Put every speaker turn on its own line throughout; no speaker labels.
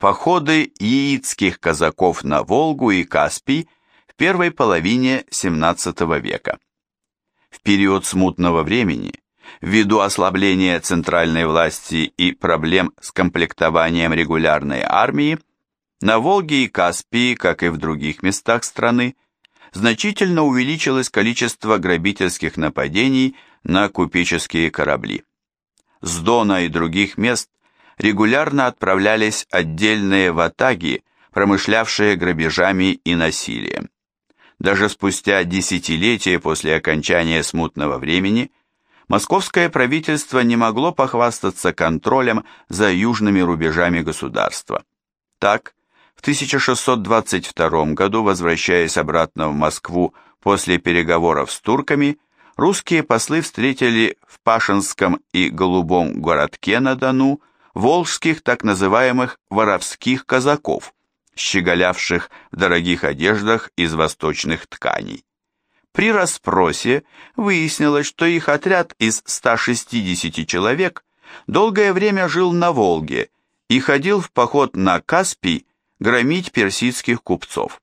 Походы яицких казаков на Волгу и Каспий в первой половине XVII века. В период смутного времени, ввиду ослабления центральной власти и проблем с комплектованием регулярной армии, на Волге и Каспии, как и в других местах страны, значительно увеличилось количество грабительских нападений на купеческие корабли. С Дона и других мест регулярно отправлялись отдельные ватаги, промышлявшие грабежами и насилием. Даже спустя десятилетия после окончания смутного времени московское правительство не могло похвастаться контролем за южными рубежами государства. Так, в 1622 году, возвращаясь обратно в Москву после переговоров с турками, русские послы встретили в Пашинском и Голубом городке на Дону волжских так называемых воровских казаков, щеголявших в дорогих одеждах из восточных тканей. При расспросе выяснилось, что их отряд из 160 человек долгое время жил на Волге и ходил в поход на Каспий громить персидских купцов.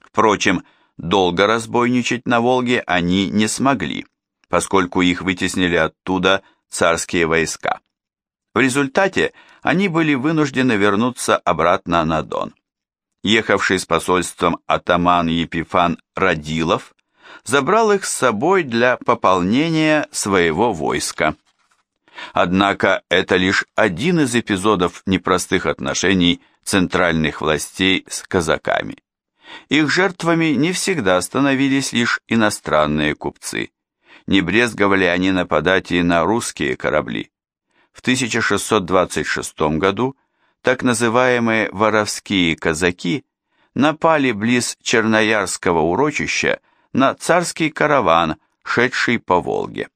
Впрочем, долго разбойничать на Волге они не смогли, поскольку их вытеснили оттуда царские войска. В результате они были вынуждены вернуться обратно на Дон. Ехавший с посольством атаман Епифан Радилов забрал их с собой для пополнения своего войска. Однако это лишь один из эпизодов непростых отношений центральных властей с казаками. Их жертвами не всегда становились лишь иностранные купцы. Не брезговали они нападать и на русские корабли. В 1626 году так называемые воровские казаки напали близ Черноярского урочища на царский караван, шедший по Волге.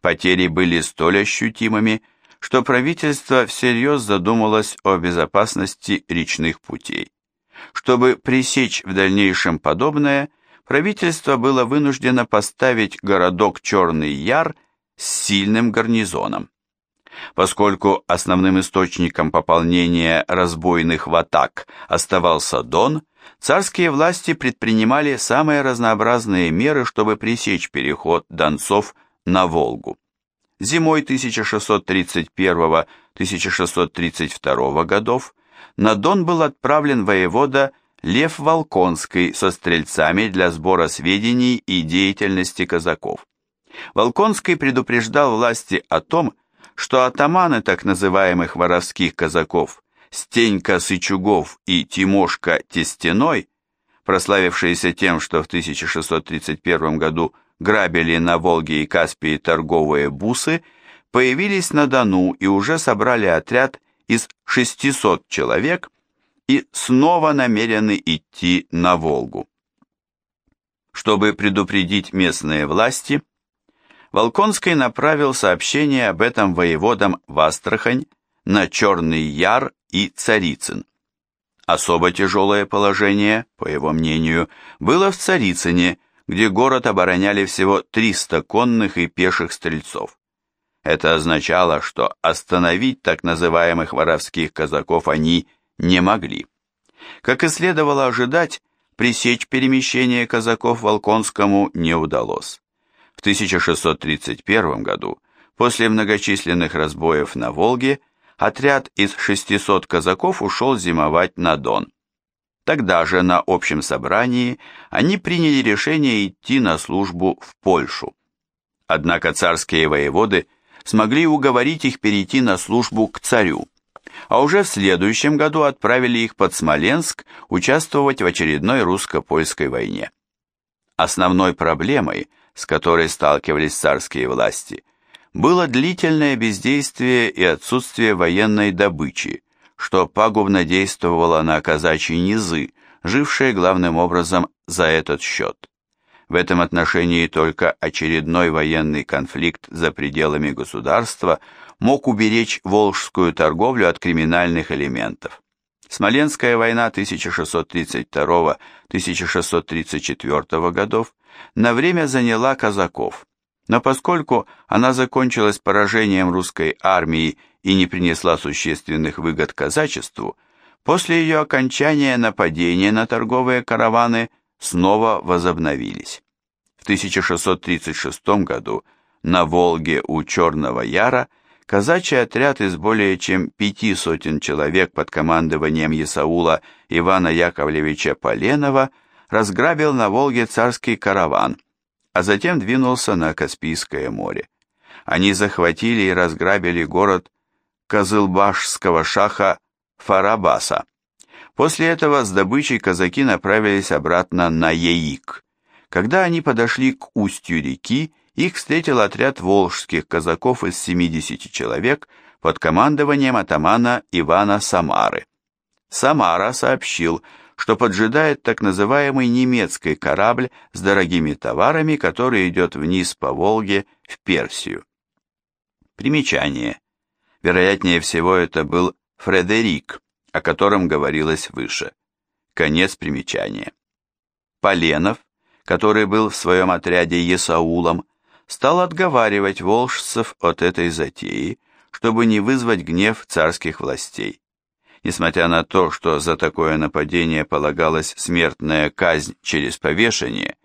Потери были столь ощутимыми, что правительство всерьез задумалось о безопасности речных путей. Чтобы пресечь в дальнейшем подобное, правительство было вынуждено поставить городок Черный Яр с сильным гарнизоном. Поскольку основным источником пополнения разбойных ватак оставался Дон, царские власти предпринимали самые разнообразные меры, чтобы пресечь переход донцов на Волгу. Зимой 1631-1632 годов на Дон был отправлен воевода Лев Волконский со стрельцами для сбора сведений и деятельности казаков. Волконский предупреждал власти о том, что атаманы так называемых воровских казаков Стенька Сычугов и Тимошка Тестяной, прославившиеся тем, что в 1631 году грабили на Волге и Каспии торговые бусы, появились на Дону и уже собрали отряд из 600 человек и снова намерены идти на Волгу. Чтобы предупредить местные власти, Волконский направил сообщение об этом воеводам в Астрахань, на Черный Яр и Царицын. Особо тяжелое положение, по его мнению, было в Царицыне, где город обороняли всего 300 конных и пеших стрельцов. Это означало, что остановить так называемых воровских казаков они не могли. Как и следовало ожидать, пресечь перемещение казаков Волконскому не удалось. В 1631 году, после многочисленных разбоев на Волге, отряд из 600 казаков ушел зимовать на Дон. Тогда же на общем собрании они приняли решение идти на службу в Польшу. Однако царские воеводы смогли уговорить их перейти на службу к царю, а уже в следующем году отправили их под Смоленск участвовать в очередной русско-польской войне. Основной проблемой – с которой сталкивались царские власти, было длительное бездействие и отсутствие военной добычи, что пагубно действовало на казачьи низы, жившие главным образом за этот счет. В этом отношении только очередной военный конфликт за пределами государства мог уберечь волжскую торговлю от криминальных элементов. Смоленская война 1632-1634 годов на время заняла казаков, но поскольку она закончилась поражением русской армии и не принесла существенных выгод казачеству, После ее окончания нападения на торговые караваны снова возобновились. В 1636 году на Волге у Черного Яра казачий отряд из более чем пяти сотен человек под командованием Исаула Ивана Яковлевича Поленова разграбил на Волге царский караван, а затем двинулся на Каспийское море. Они захватили и разграбили город Козылбашского шаха Фарабаса. После этого с добычей казаки направились обратно на Яик. Когда они подошли к устью реки, их встретил отряд волжских казаков из 70 человек под командованием атамана Ивана Самары. Самара сообщил, что поджидает так называемый немецкий корабль с дорогими товарами, который идет вниз по Волге в Персию. Примечание. Вероятнее всего, это был Фредерик, о котором говорилось выше. Конец примечания. Поленов, который был в своем отряде Есаулом, стал отговаривать волжцев от этой затеи, чтобы не вызвать гнев царских властей. Несмотря на то, что за такое нападение полагалась смертная казнь через повешение,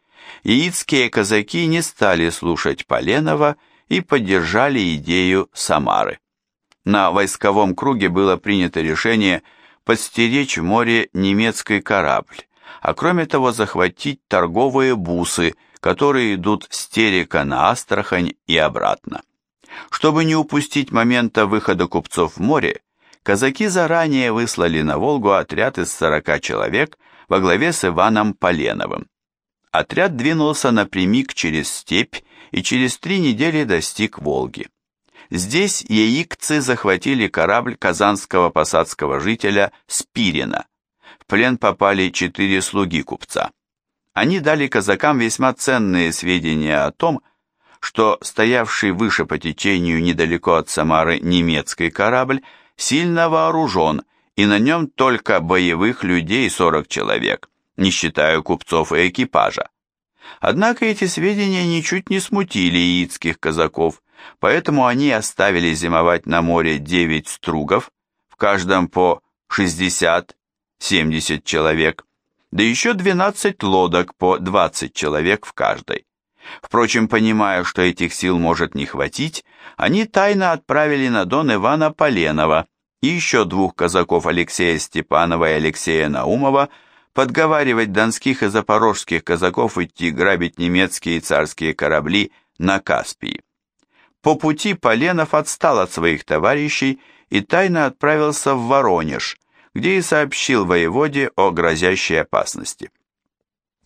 яицкие казаки не стали слушать Поленова и поддержали идею Самары. На войсковом круге было принято решение подстеречь в море немецкий корабль, а кроме того захватить торговые бусы, которые идут с Терека на Астрахань и обратно. Чтобы не упустить момента выхода купцов в море, казаки заранее выслали на Волгу отряд из 40 человек во главе с Иваном Поленовым. Отряд двинулся напрямик через степь и через три недели достиг Волги. Здесь яикцы захватили корабль казанского посадского жителя Спирина. В плен попали четыре слуги купца. Они дали казакам весьма ценные сведения о том, что стоявший выше по течению недалеко от Самары немецкий корабль сильно вооружен, и на нем только боевых людей 40 человек, не считая купцов и экипажа. Однако эти сведения ничуть не смутили яицких казаков, поэтому они оставили зимовать на море 9 стругов, в каждом по 60-70 человек, да еще 12 лодок по 20 человек в каждой. Впрочем, понимая, что этих сил может не хватить, они тайно отправили на Дон Ивана Поленова и еще двух казаков Алексея Степанова и Алексея Наумова подговаривать донских и запорожских казаков идти грабить немецкие и царские корабли на Каспии. По пути Поленов отстал от своих товарищей и тайно отправился в Воронеж, где и сообщил воеводе о грозящей опасности.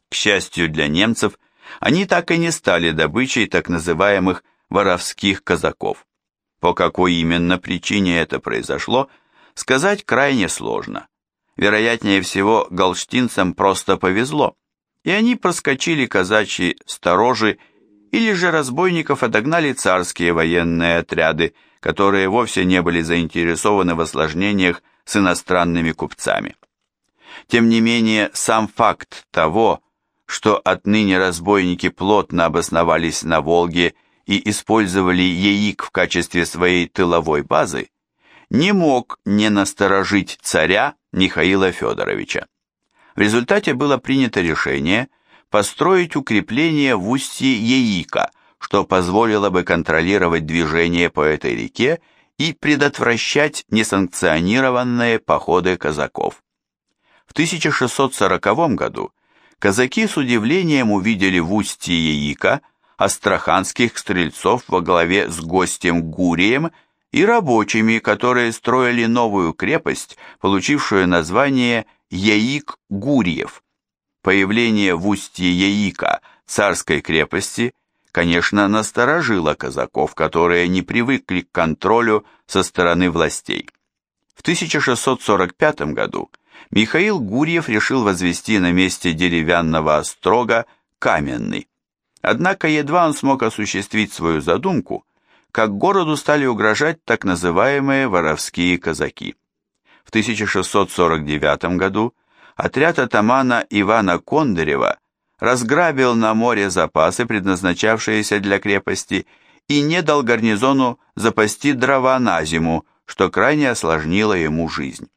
К счастью для немцев, они так и не стали добычей так называемых воровских казаков. По какой именно причине это произошло, сказать крайне сложно. Вероятнее всего, галштинцам просто повезло, и они проскочили казачьи сторожи или же разбойников отогнали царские военные отряды, которые вовсе не были заинтересованы в осложнениях с иностранными купцами. Тем не менее, сам факт того, что отныне разбойники плотно обосновались на Волге и использовали Яик в качестве своей тыловой базы, не мог не насторожить царя Михаила Федоровича. В результате было принято решение – построить укрепление в устье Яика, что позволило бы контролировать движение по этой реке и предотвращать несанкционированные походы казаков. В 1640 году казаки с удивлением увидели в устье Яика астраханских стрельцов во главе с гостем Гурием и рабочими, которые строили новую крепость, получившую название Яик-Гурьев. Появление в устье Яика царской крепости, конечно, насторожило казаков, которые не привыкли к контролю со стороны властей. В 1645 году Михаил Гурьев решил возвести на месте деревянного острога каменный. Однако едва он смог осуществить свою задумку, как городу стали угрожать так называемые воровские казаки. В 1649 году отряд атамана Ивана Кондарева разграбил на море запасы, предназначавшиеся для крепости, и не дал гарнизону запасти дрова на зиму, что крайне осложнило ему жизнь.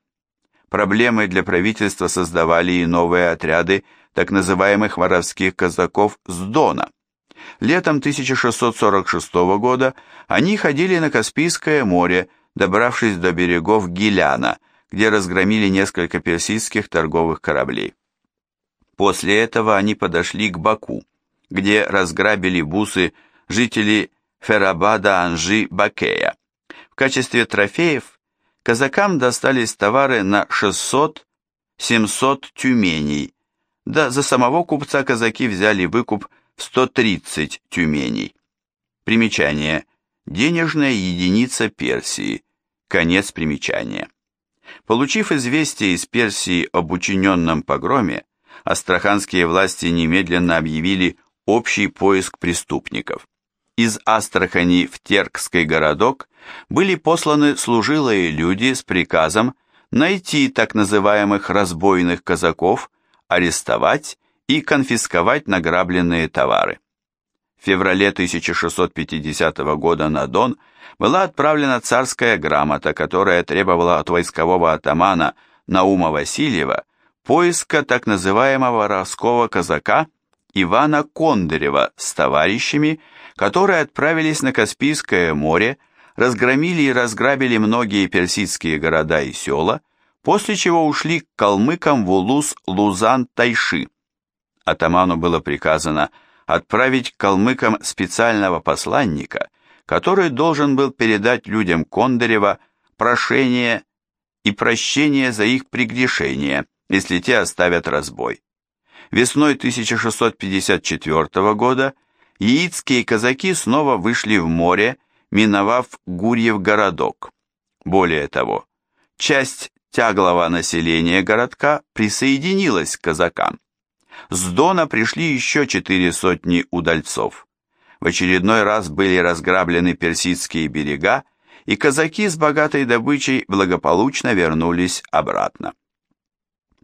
Проблемой для правительства создавали и новые отряды так называемых воровских казаков с Дона. Летом 1646 года они ходили на Каспийское море, добравшись до берегов Гиляна, где разгромили несколько персидских торговых кораблей. После этого они подошли к Баку, где разграбили бусы жители Ферабада Анжи Бакея. В качестве трофеев казакам достались товары на 600-700 тюменей, да за самого купца казаки взяли выкуп в 130 тюменей. Примечание. Денежная единица Персии. Конец примечания. Получив известие из Персии об учиненном погроме, астраханские власти немедленно объявили общий поиск преступников. Из Астрахани в Теркский городок были посланы служилые люди с приказом найти так называемых разбойных казаков, арестовать и конфисковать награбленные товары. В феврале 1650 года на Дон была отправлена царская грамота, которая требовала от войскового атамана Наума Васильева поиска так называемого воровского казака Ивана Кондырева с товарищами, которые отправились на Каспийское море, разгромили и разграбили многие персидские города и села, после чего ушли к калмыкам в улус Лузан-Тайши. Атаману было приказано отправить к калмыкам специального посланника, который должен был передать людям Кондырева прошение и прощение за их прегрешения, если те оставят разбой. Весной 1654 года яицкие казаки снова вышли в море, миновав Гурьев городок. Более того, часть тяглого населения городка присоединилась к казакам. С Дона пришли еще четыре сотни удальцов. В очередной раз были разграблены персидские берега, и казаки с богатой добычей благополучно вернулись обратно.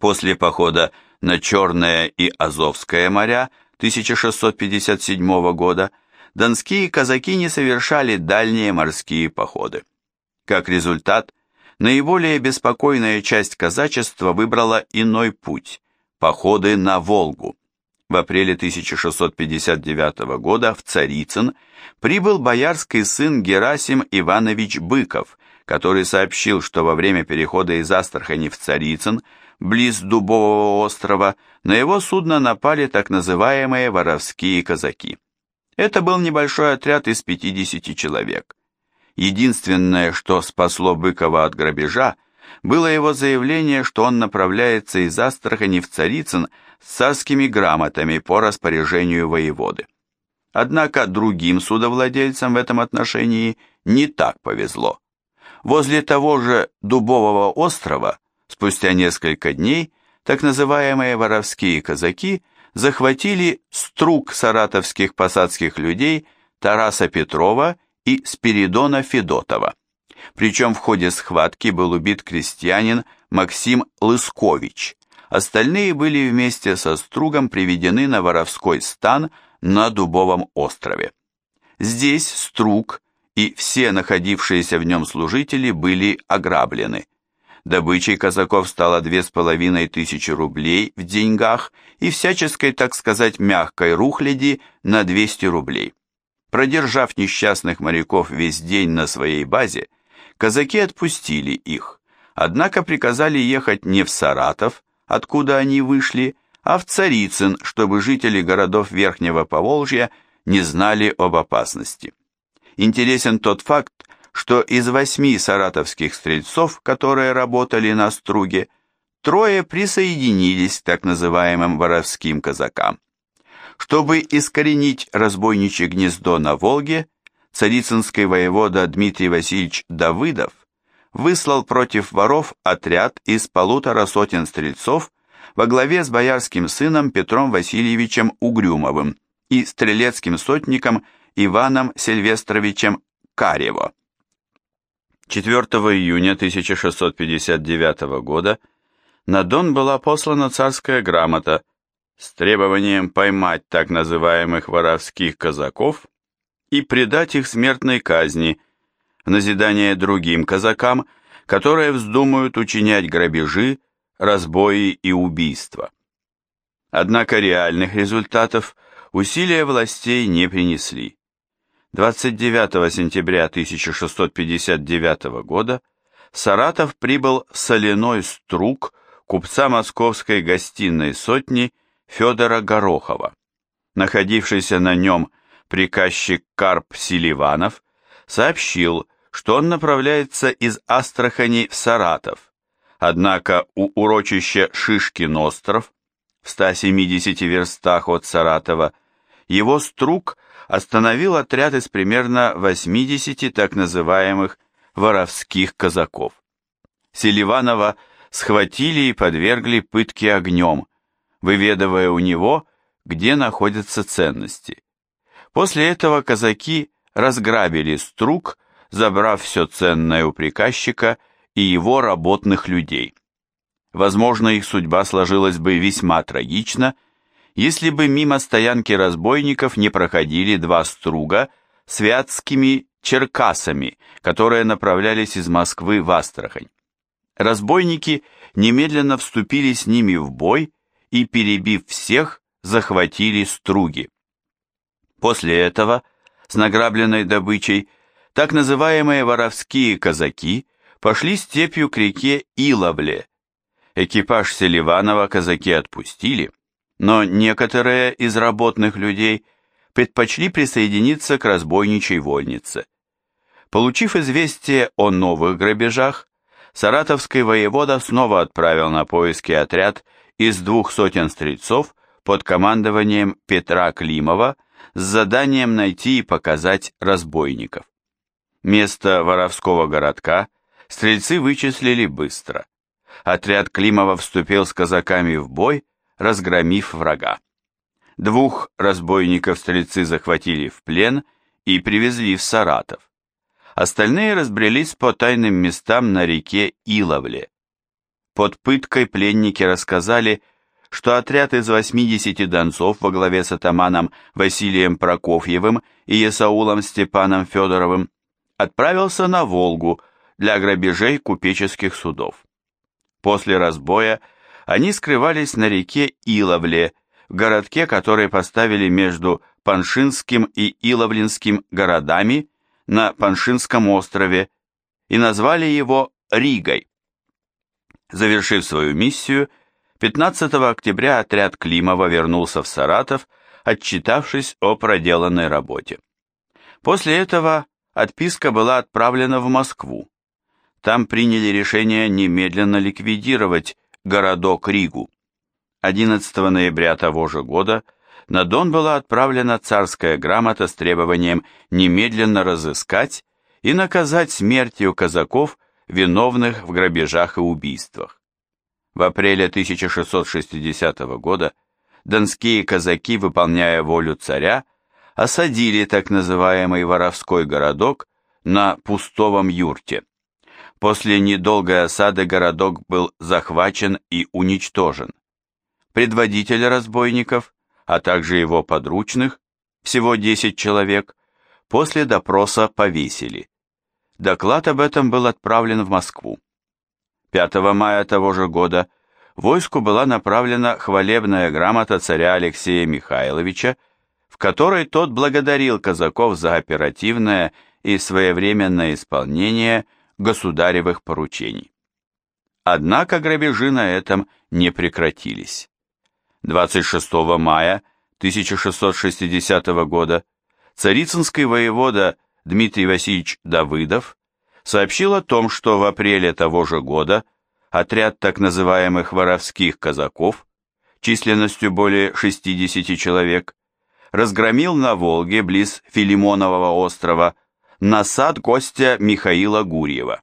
После похода на Черное и Азовское моря 1657 года донские казаки не совершали дальние морские походы. Как результат, наиболее беспокойная часть казачества выбрала иной путь – походы на Волгу. В апреле 1659 года в Царицын прибыл боярский сын Герасим Иванович Быков, который сообщил, что во время перехода из Астрахани в Царицын близ Дубового острова, на его судно напали так называемые воровские казаки. Это был небольшой отряд из 50 человек. Единственное, что спасло Быкова от грабежа, было его заявление, что он направляется из Астрахани в Царицын с царскими грамотами по распоряжению воеводы. Однако другим судовладельцам в этом отношении не так повезло. Возле того же Дубового острова Спустя несколько дней так называемые воровские казаки захватили струк саратовских посадских людей Тараса Петрова и Спиридона Федотова. Причем в ходе схватки был убит крестьянин Максим Лыскович. Остальные были вместе со стругом приведены на воровской стан на Дубовом острове. Здесь струг и все находившиеся в нем служители были ограблены. Добычей казаков стало две с половиной тысячи рублей в деньгах и всяческой, так сказать, мягкой рухляди на 200 рублей. Продержав несчастных моряков весь день на своей базе, казаки отпустили их, однако приказали ехать не в Саратов, откуда они вышли, а в Царицын, чтобы жители городов Верхнего Поволжья не знали об опасности. Интересен тот факт, что из восьми саратовских стрельцов, которые работали на струге, трое присоединились к так называемым воровским казакам. Чтобы искоренить разбойничье гнездо на Волге, царицынский воевода Дмитрий Васильевич Давыдов выслал против воров отряд из полутора сотен стрельцов во главе с боярским сыном Петром Васильевичем Угрюмовым и стрелецким сотником Иваном Сильвестровичем Карево. 4 июня 1659 года на Дон была послана царская грамота с требованием поймать так называемых воровских казаков и предать их смертной казни в назидание другим казакам, которые вздумают учинять грабежи, разбои и убийства. Однако реальных результатов усилия властей не принесли. 29 сентября 1659 года Саратов прибыл соляной струк купца московской гостиной сотни Федора Горохова. Находившийся на нем приказчик Карп Селиванов сообщил, что он направляется из Астрахани в Саратов, однако у урочища Шишкин остров в 170 верстах от Саратова его струк остановил отряд из примерно 80 так называемых воровских казаков. Селиванова схватили и подвергли пытке огнем, выведывая у него, где находятся ценности. После этого казаки разграбили струк, забрав все ценное у приказчика и его работных людей. Возможно, их судьба сложилась бы весьма трагично, если бы мимо стоянки разбойников не проходили два струга с вятскими черкасами, которые направлялись из Москвы в Астрахань. Разбойники немедленно вступили с ними в бой и, перебив всех, захватили струги. После этого, с награбленной добычей, так называемые воровские казаки пошли степью к реке Иловле. Экипаж Селиванова казаки отпустили, но некоторые из работных людей предпочли присоединиться к разбойничей вольнице. Получив известие о новых грабежах, саратовский воевода снова отправил на поиски отряд из двух сотен стрельцов под командованием Петра Климова с заданием найти и показать разбойников. Место воровского городка стрельцы вычислили быстро. Отряд Климова вступил с казаками в бой, разгромив врага. Двух разбойников стрельцы захватили в плен и привезли в Саратов. Остальные разбрелись по тайным местам на реке Иловле. Под пыткой пленники рассказали, что отряд из 80 донцов во главе с атаманом Василием Прокофьевым и Есаулом Степаном Федоровым отправился на Волгу для грабежей купеческих судов. После разбоя они скрывались на реке Иловле, в городке, который поставили между Паншинским и Иловлинским городами на Паншинском острове и назвали его Ригой. Завершив свою миссию, 15 октября отряд Климова вернулся в Саратов, отчитавшись о проделанной работе. После этого отписка была отправлена в Москву. Там приняли решение немедленно ликвидировать городок Ригу. 11 ноября того же года на Дон была отправлена царская грамота с требованием немедленно разыскать и наказать смертью казаков, виновных в грабежах и убийствах. В апреле 1660 года донские казаки, выполняя волю царя, осадили так называемый воровской городок на пустовом юрте. После недолгой осады городок был захвачен и уничтожен. Предводитель разбойников, а также его подручных, всего 10 человек, после допроса повесили. Доклад об этом был отправлен в Москву. 5 мая того же года войску была направлена хвалебная грамота царя Алексея Михайловича, в которой тот благодарил казаков за оперативное и своевременное исполнение государевых поручений. Однако грабежи на этом не прекратились. 26 мая 1660 года царицынский воевода Дмитрий Васильевич Давыдов сообщил о том, что в апреле того же года отряд так называемых воровских казаков численностью более 60 человек разгромил на Волге близ Филимонового острова насад гостя Михаила Гурьева.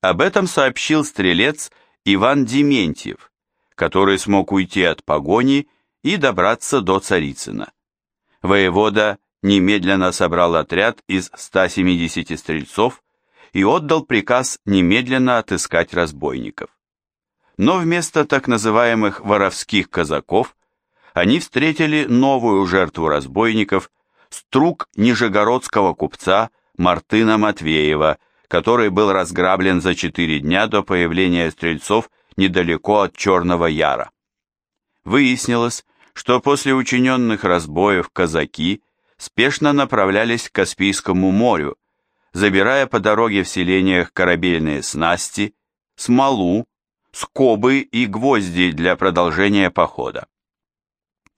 Об этом сообщил стрелец Иван Дементьев, который смог уйти от погони и добраться до Царицына. Воевода немедленно собрал отряд из 170 стрельцов и отдал приказ немедленно отыскать разбойников. Но вместо так называемых воровских казаков они встретили новую жертву разбойников, струк нижегородского купца Мартына Матвеева, который был разграблен за четыре дня до появления стрельцов недалеко от Черного Яра. Выяснилось, что после учиненных разбоев казаки спешно направлялись к Каспийскому морю, забирая по дороге в селениях корабельные снасти, смолу, скобы и гвозди для продолжения похода.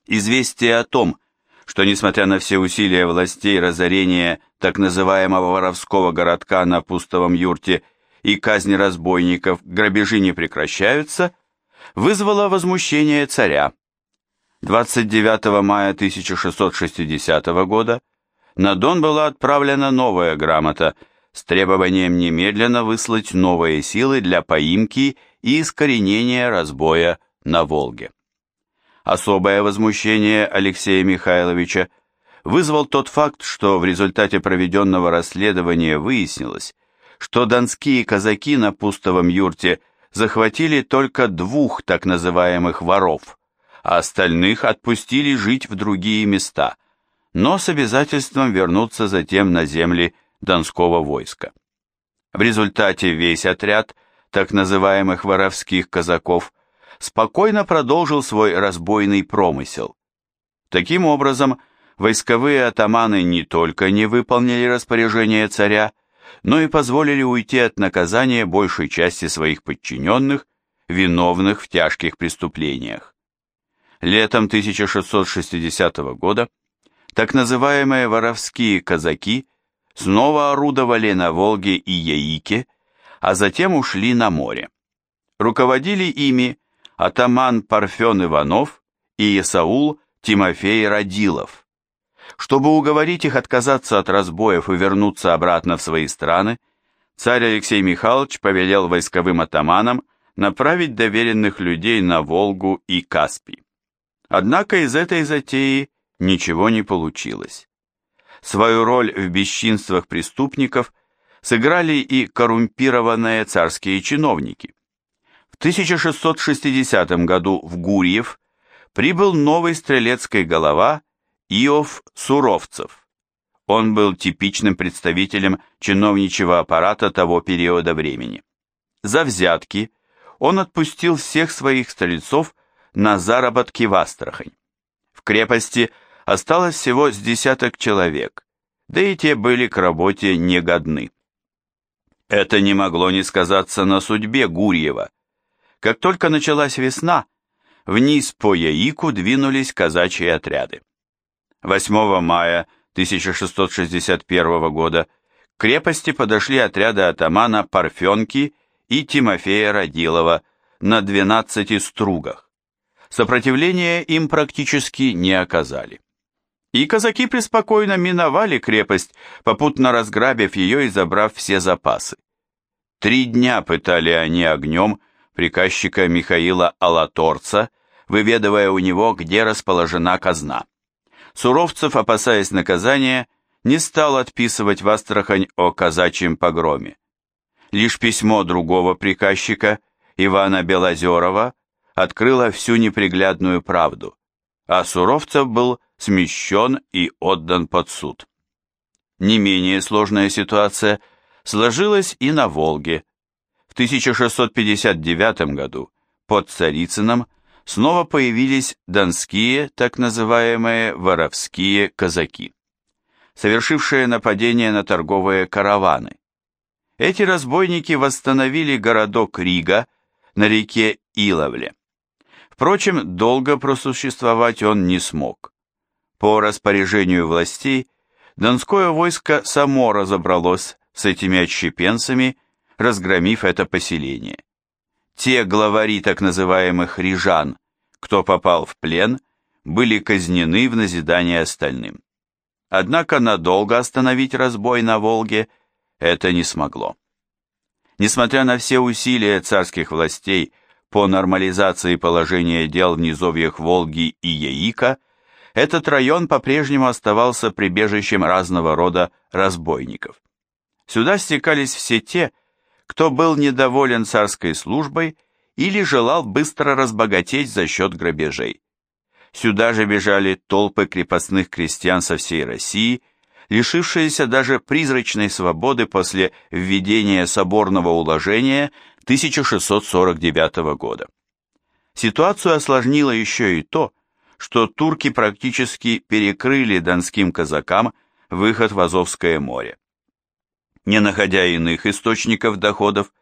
Известие о том, что, несмотря на все усилия властей разорения так называемого воровского городка на пустовом юрте и казни разбойников, грабежи не прекращаются, вызвало возмущение царя. 29 мая 1660 года на Дон была отправлена новая грамота с требованием немедленно выслать новые силы для поимки и искоренения разбоя на Волге. Особое возмущение Алексея Михайловича вызвал тот факт, что в результате проведенного расследования выяснилось, что донские казаки на пустовом юрте захватили только двух так называемых воров, а остальных отпустили жить в другие места, но с обязательством вернуться затем на земли донского войска. В результате весь отряд так называемых воровских казаков спокойно продолжил свой разбойный промысел. Таким образом, войсковые атаманы не только не выполнили распоряжение царя, но и позволили уйти от наказания большей части своих подчиненных, виновных в тяжких преступлениях. Летом 1660 года так называемые воровские казаки снова орудовали на Волге и Яике, а затем ушли на море. Руководили ими атаман Парфен Иванов и Исаул Тимофей Радилов. Чтобы уговорить их отказаться от разбоев и вернуться обратно в свои страны, царь Алексей Михайлович повелел войсковым атаманам направить доверенных людей на Волгу и Каспий. Однако из этой затеи ничего не получилось. Свою роль в бесчинствах преступников сыграли и коррумпированные царские чиновники. В 1660 году в Гурьев прибыл новый стрелецкий голова Иов Суровцев. Он был типичным представителем чиновничьего аппарата того периода времени. За взятки он отпустил всех своих стрельцов на заработки в Астрахань. В крепости осталось всего с десяток человек, да и те были к работе негодны. Это не могло не сказаться на судьбе Гурьева, как только началась весна, вниз по Яику двинулись казачьи отряды. 8 мая 1661 года к крепости подошли отряды атамана Парфенки и Тимофея Радилова на 12 стругах. Сопротивления им практически не оказали. И казаки преспокойно миновали крепость, попутно разграбив ее и забрав все запасы. Три дня пытали они огнем приказчика Михаила Алаторца, выведывая у него, где расположена казна. Суровцев, опасаясь наказания, не стал отписывать в Астрахань о казачьем погроме. Лишь письмо другого приказчика, Ивана Белозерова, открыло всю неприглядную правду, а Суровцев был смещен и отдан под суд. Не менее сложная ситуация сложилась и на Волге, в 1659 году под Царицыном снова появились донские, так называемые воровские казаки, совершившие нападение на торговые караваны. Эти разбойники восстановили городок Рига на реке Иловле. Впрочем, долго просуществовать он не смог. По распоряжению властей, Донское войско само разобралось с этими отщепенцами разгромив это поселение. Те главари так называемых рижан, кто попал в плен, были казнены в назидание остальным. Однако надолго остановить разбой на Волге это не смогло. Несмотря на все усилия царских властей по нормализации положения дел в низовьях Волги и Яика, этот район по-прежнему оставался прибежищем разного рода разбойников. Сюда стекались все те, кто был недоволен царской службой или желал быстро разбогатеть за счет грабежей. Сюда же бежали толпы крепостных крестьян со всей России, лишившиеся даже призрачной свободы после введения соборного уложения 1649 года. Ситуацию осложнило еще и то, что турки практически перекрыли донским казакам выход в Азовское море. Не находя иных источников доходов,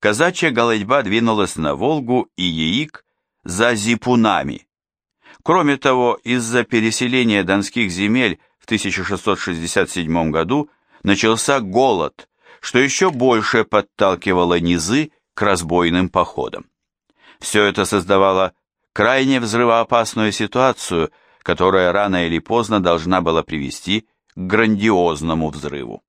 казачья голодьба двинулась на Волгу и Яик за зипунами. Кроме того, из-за переселения донских земель в 1667 году начался голод, что еще больше подталкивало низы к разбойным походам. Все это создавало крайне взрывоопасную ситуацию, которая рано или поздно должна была привести к грандиозному взрыву.